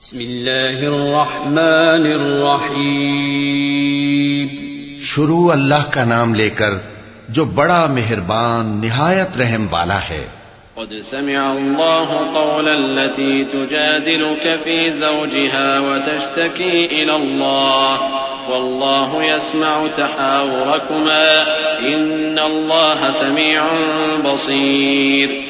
بسم الله الرحمن الرحيم شروع اللہ کا نام لے کر جو بڑا مہربان نہایت رحم والا ہے۔ قد سمع الله قول التي تجادلك في زوجها وتشتكي إلى الله والله يسمع تحاوركما إن الله سميع بصير۔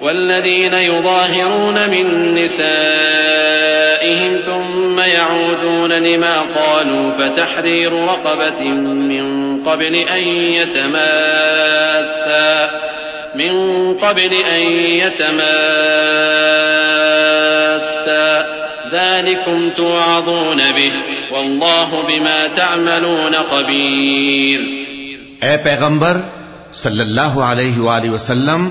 والذين يظاهرون من نسائهم ثم يعودون لما قالوا فتحرير رقبة من قبل أن يتماسا من قبل أن يتماسا ذلكم توعظون به والله بما تعملون خبير. اے پیغمبر صلی اللہ علیہ وآلہ وسلم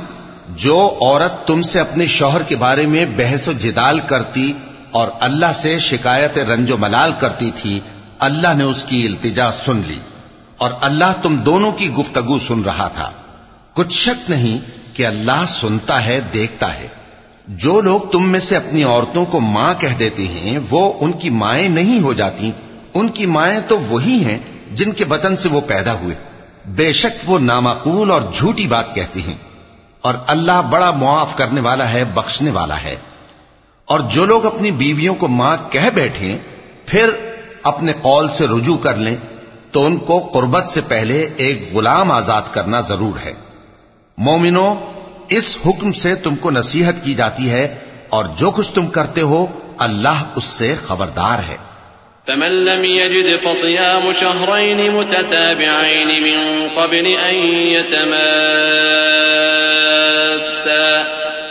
جو عورت تم سے اپنے شوہر کے بارے میں بحث و جدال کرتی اور اللہ سے شکایت رنج و ملال کرتی تھی، اللہ نے اس کی التجا سن لی اور اللہ تم دونوں کی گفتگو سن رہا تھا۔ کچھ شک نہیں کہ اللہ سنتا ہے، دیکھتا ہے۔ جو لوگ تم میں سے اپنی عورتوں کو ماں کہہ دیتے ہیں، وہ ان کی مائیں نہیں ہو جاتی۔ ان کی مائیں تو وہی ہیں جن کے بطن سے وہ پیدا ہوئے۔ بے شک وہ نامعقول اور جھوٹی بات کہتے ہیں۔ اور اللہ بڑا معاف کرنے والا ہے، بخشنے والا ہے۔ اور جو لوگ اپنی بیویوں کو ماں کہہ بیٹھے پھر اپنے قول سے رجوع کر لیں، تو ان کو قربت سے پہلے ایک غلام آزاد کرنا ضرور ہے۔ مومنو اس حکم سے تم کو نصیحت کی جاتی ہے اور جو کچھ تم کرتے ہو، اللہ اس سے خبردار ہے۔ فمن لم يجد فصيام شهرين متتابعين من قبل أن يتماسا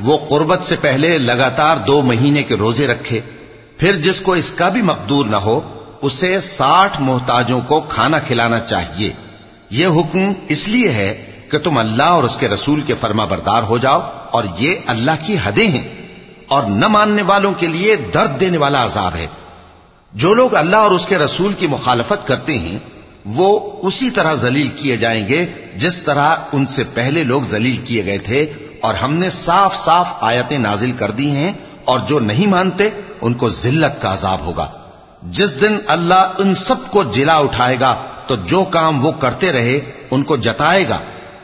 وہ قربت سے پہلے لگاتار دو مہینے کے روزے رکھے، پھر جس کو اس کا بھی مقدور نہ ہو، اسے ساٹھ محتاجوں کو کھانا کھلانا چاہیے۔ یہ حکم اس لیے ہے کہ تم اللہ اور اس کے رسول کے فرما بردار ہو جاؤ اور یہ اللہ کی حدیں ہیں۔ اور نہ ماننے والوں کے لیے درد دینے والا عذاب ہے۔ جو لوگ اللہ اور اس کے رسول کی مخالفت کرتے ہیں، وہ اسی طرح ذلیل کیے جائیں گے، جس طرح ان سے پہلے لوگ ذلیل کیے گئے تھے اور ہم نے صاف صاف آیتیں نازل کر دی ہیں اور جو نہیں مانتے ان کو ذلت کا عذاب ہوگا۔ جس دن اللہ ان سب کو جلا اٹھائے گا، تو جو کام وہ کرتے رہے، ان کو جتائے گا۔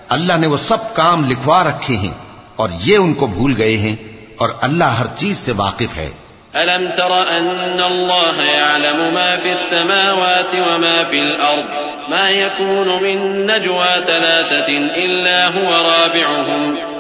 اللہ نے وہ سب کام لکھوا رکھے ہیں اور یہ ان کو بھول گئے ہیں اور اللہ ہر چیز سے واقف ہے۔ ألم تر أن الله يعلم ما في السماوات وما في الأرض؟ ما يكون من نجوى ثلاثة إلا هو رابعهم.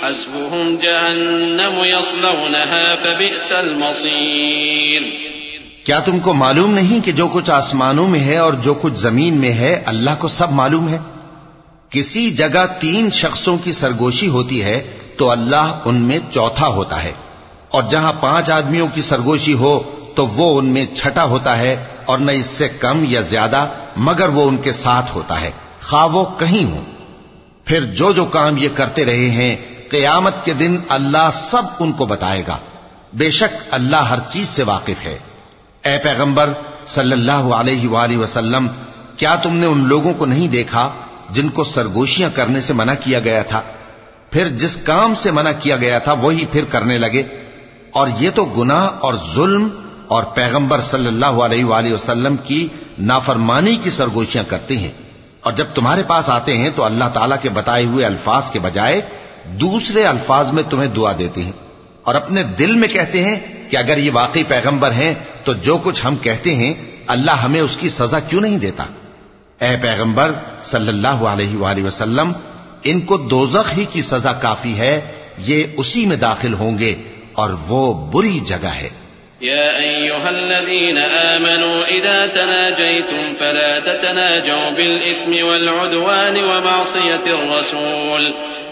حسبهم جهنم يصلونها فبئس المصير. کیا تم کو معلوم نہیں کہ جو کچھ آسمانوں میں ہے اور جو کچھ زمین میں ہے، اللہ کو سب معلوم ہے؟ کسی جگہ تین شخصوں کی سرگوشی ہوتی ہے تو اللہ ان میں چوتھا ہوتا ہے، اور جہاں پانچ آدمیوں کی سرگوشی ہو تو وہ ان میں چھٹا ہوتا ہے، اور نہ اس سے کم یا زیادہ، مگر وہ ان کے ساتھ ہوتا ہے، خواہ وہ کہیں ہوں۔ پھر جو جو کام یہ کرتے رہے ہیں قیامت کے دن اللہ سب ان کو بتائے گا۔ بے شک اللہ ہر چیز سے واقف ہے۔ اے پیغمبر، صلی اللہ علیہ وآلہ وسلم، کیا تم نے ان لوگوں کو نہیں دیکھا جن کو سرگوشیاں کرنے سے منع کیا گیا تھا؟ پھر جس کام سے منع کیا گیا تھا وہی پھر کرنے لگے۔ اور یہ تو گناہ اور ظلم اور پیغمبر صلی اللہ علیہ وآلہ وسلم کی نافرمانی کی سرگوشیاں کرتے ہیں۔ اور جب تمہارے پاس آتے ہیں تو اللہ تعالیٰ کے بتائے ہوئے الفاظ کے بجائے دوسرے الفاظ میں تمہیں دعا دیتے ہیں اور اپنے دل میں کہتے ہیں کہ اگر یہ واقعی پیغمبر ہیں تو جو کچھ ہم کہتے ہیں، اللہ ہمیں اس کی سزا کیوں نہیں دیتا؟ اے پیغمبر صلی اللہ علیہ وآلہ وسلم، ان کو دوزخ ہی کی سزا کافی ہے، یہ اسی میں داخل ہوں گے اور وہ بری جگہ ہے۔ يا أيها الذين آمنوا إذا تناجيتم فلا تتناجوا بالإثم والعدوان ومعصية الرسول۔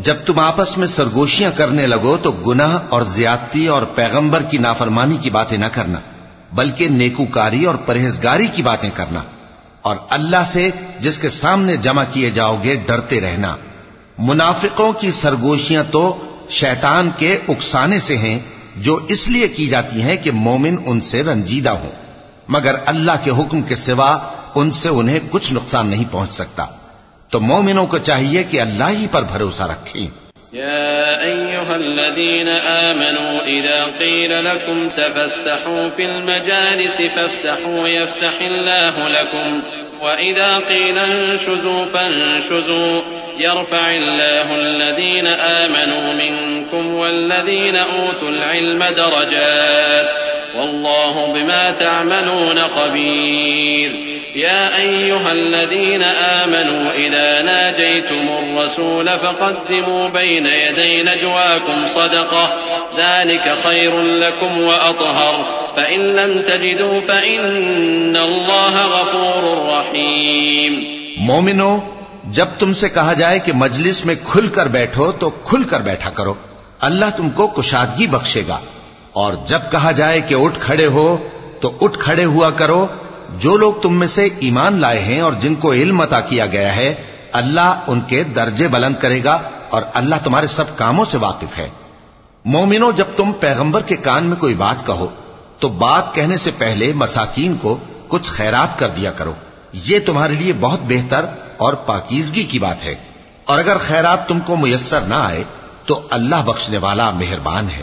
جب تم آپس میں سرگوشیاں کرنے لگو تو گناہ اور زیادتی اور پیغمبر کی نافرمانی کی باتیں نہ کرنا، بلکہ نیکوکاری اور پرہیزگاری کی باتیں کرنا۔ اور اللہ سے جس کے سامنے جمع کیے جاؤ گے ڈرتے رہنا۔ منافقوں کی سرگوشیاں تو شیطان کے اکسانے سے ہیں، جو اس لیے کی جاتی ہیں کہ مومن ان سے رنجیدہ ہوں۔ مگر اللہ کے حکم کے سوا ان سے انہیں کچھ نقصان نہیں پہنچ سکتا۔ تو مومنوں کو چاہیے کہ اللہ ہی پر بھروسہ رکھیں يا أيها الذين آمنوا إذا قيل لكم تفسحوا في المجالس فافسحوا يفسح الله لكم وإذا قيل انشزوا فانشزوا يرفع الله الذين آمنوا منكم والذين أوتوا العلم درجات والله بما تعملون خبير يا أيها الذين آمنوا إذا ناجيتم الرسول فقدموا بين يدي نجواكم صدقة. ذلك خير لكم وأطهر. فإن لم تجدوا فإن الله غفور رحيم. مومنو، جب تم سے کہا جائے کہ مجلس میں کھل کر بیٹھو تو کھل کر بیٹھا کرو۔ اللہ تم کو کشادگی بخشے گا۔ اور جب کہا جائے کہ اٹھ کھڑے ہو تو اٹھ کھڑے ہوا کرو۔ جو لوگ تم میں سے ایمان لائے ہیں اور جن کو علم عطا کیا گیا ہے، اللہ ان کے درجے بلند کرے گا اور اللہ تمہارے سب کاموں سے واقف ہے۔ مومنو، جب تم پیغمبر کے کان میں کوئی بات کہو، تو بات کہنے سے پہلے مساکین کو کچھ خیرات کر دیا کرو۔ یہ تمہارے لیے بہت بہتر اور پاکیزگی کی بات ہے۔ اور اگر خیرات تم کو میسر نہ آئے، تو اللہ بخشنے والا مہربان ہے۔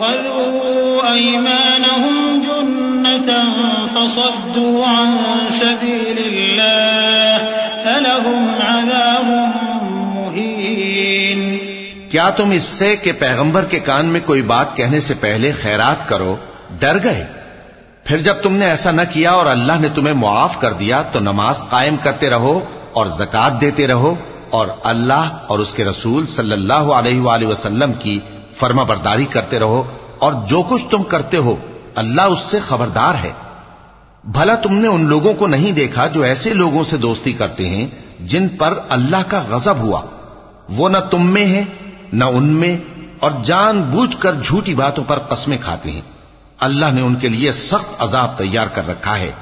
اتخذوا أيمانهم جنة فصدوا عن سبيل الله فلهم عذاب مهين. کیا تم اس سے کہ پیغمبر کے کان میں کوئی بات کہنے سے پہلے خیرات کرو؟ ڈر گئے؟ پھر جب تم نے ایسا نہ کیا اور اللہ نے تمہیں معاف کر دیا تو نماز قائم کرتے رہو اور زکات دیتے رہو اور اللہ اور اس کے رسول صلی اللہ علیہ وآلہ وسلم کی فرما برداری کرتے رہو اور جو کچھ تم کرتے ہو، اللہ اس سے خبردار ہے۔ بھلا تم نے ان لوگوں کو نہیں دیکھا جو ایسے لوگوں سے دوستی کرتے ہیں جن پر اللہ کا غضب ہوا۔ وہ نہ تم میں ہے نہ ان میں، اور جان بوجھ کر جھوٹی باتوں پر قسمیں کھاتے ہیں۔ اللہ نے ان کے لیے سخت عذاب تیار کر رکھا ہے۔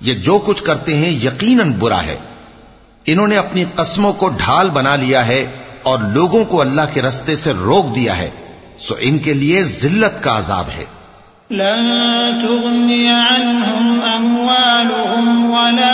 یہ جو کچھ کرتے ہیں یقیناً برا ہے۔ انہوں نے اپنی قسموں کو ڈھال بنا لیا ہے اور لوگوں کو اللہ کے رستے سے روک دیا ہے۔ سو ان کے لیے ذلت کا عذاب ہے۔ لن تغنی عنهم اموالهم ولا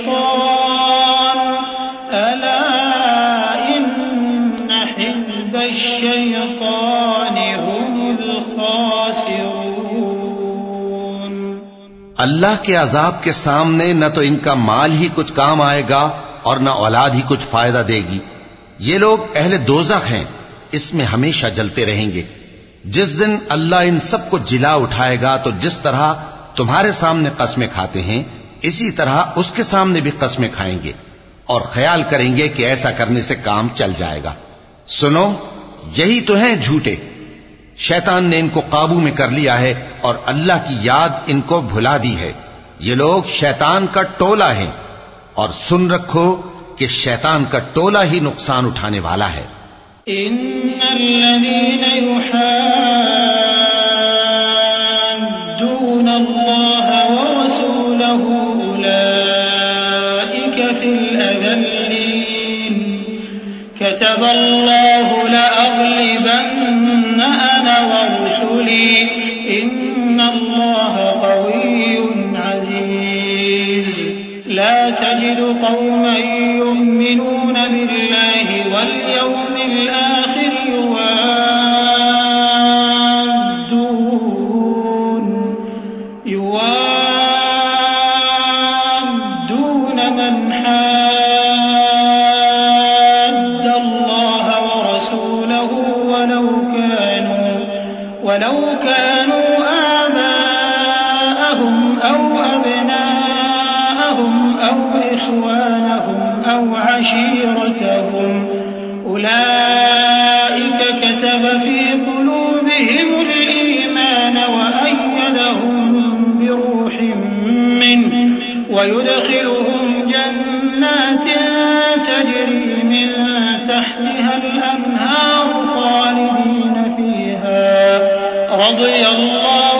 اللہ کے عذاب کے سامنے نہ تو ان کا مال ہی کچھ کام آئے گا اور نہ اولاد ہی کچھ فائدہ دے گی۔ یہ لوگ اہل دوزخ ہیں، اس میں ہمیشہ جلتے رہیں گے۔ جس دن اللہ ان سب کو جلا اٹھائے گا تو جس طرح تمہارے سامنے قسمیں کھاتے ہیں، اسی طرح اس کے سامنے بھی قسمیں کھائیں گے۔ اور خیال کریں گے کہ ایسا کرنے سے کام چل جائے گا۔ سنو، یہی تو ہیں جھوٹے۔ شیطان نے ان کو قابو میں کر لیا ہے اور اللہ کی یاد ان کو بھلا دی ہے۔ یہ لوگ شیطان کا ٹولہ ہے اور سن رکھو کہ شیطان کا ٹولہ ہی نقصان اٹھانے والا ہے۔ إن الذين يحادون الله ورسوله أولئك في الأذلين كتب الله لأغلبن أنا ورسلي. إن الله قوي عزيز. لا تجد قوما يؤمنون بالله واليوم ويدخلهم جنات تجري من تحتها الأنهار خالدين فيها. رضي الله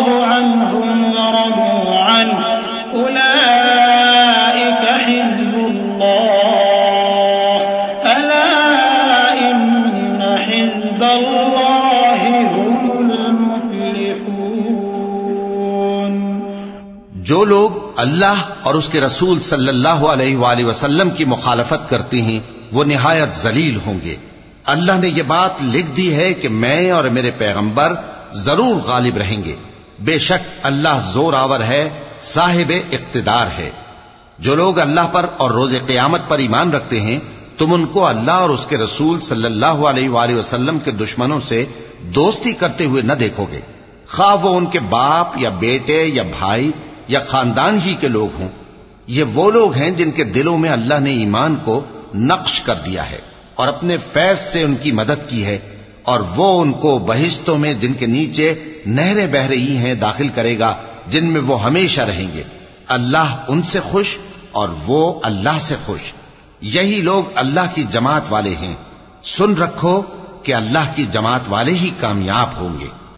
جو لوگ اللہ اور اس کے رسول صلی اللہ علیہ وآلہ وسلم کی مخالفت کرتے ہیں، وہ نہایت ذلیل ہوں گے۔ اللہ نے یہ بات لکھ دی ہے کہ میں اور میرے پیغمبر ضرور غالب رہیں گے۔ بے شک اللہ زور آور ہے، صاحب اقتدار ہے۔ جو لوگ اللہ پر اور روز قیامت پر ایمان رکھتے ہیں، تم ان کو اللہ اور اس کے رسول صلی اللہ علیہ وآلہ وسلم کے دشمنوں سے دوستی کرتے ہوئے نہ دیکھو گے۔ خواہ وہ ان کے باپ یا بیٹے یا بھائی یا خاندان ہی کے لوگ ہوں، یہ وہ لوگ ہیں جن کے دلوں میں اللہ نے ایمان کو نقش کر دیا ہے اور اپنے فیض سے ان کی مدد کی ہے، اور وہ ان کو بہشتوں میں جن کے نیچے نہریں بہ رہی ہیں داخل کرے گا، جن میں وہ ہمیشہ رہیں گے۔ اللہ ان سے خوش اور وہ اللہ سے خوش۔ یہی لوگ اللہ کی جماعت والے ہیں۔ سن رکھو کہ اللہ کی جماعت والے ہی کامیاب ہوں گے۔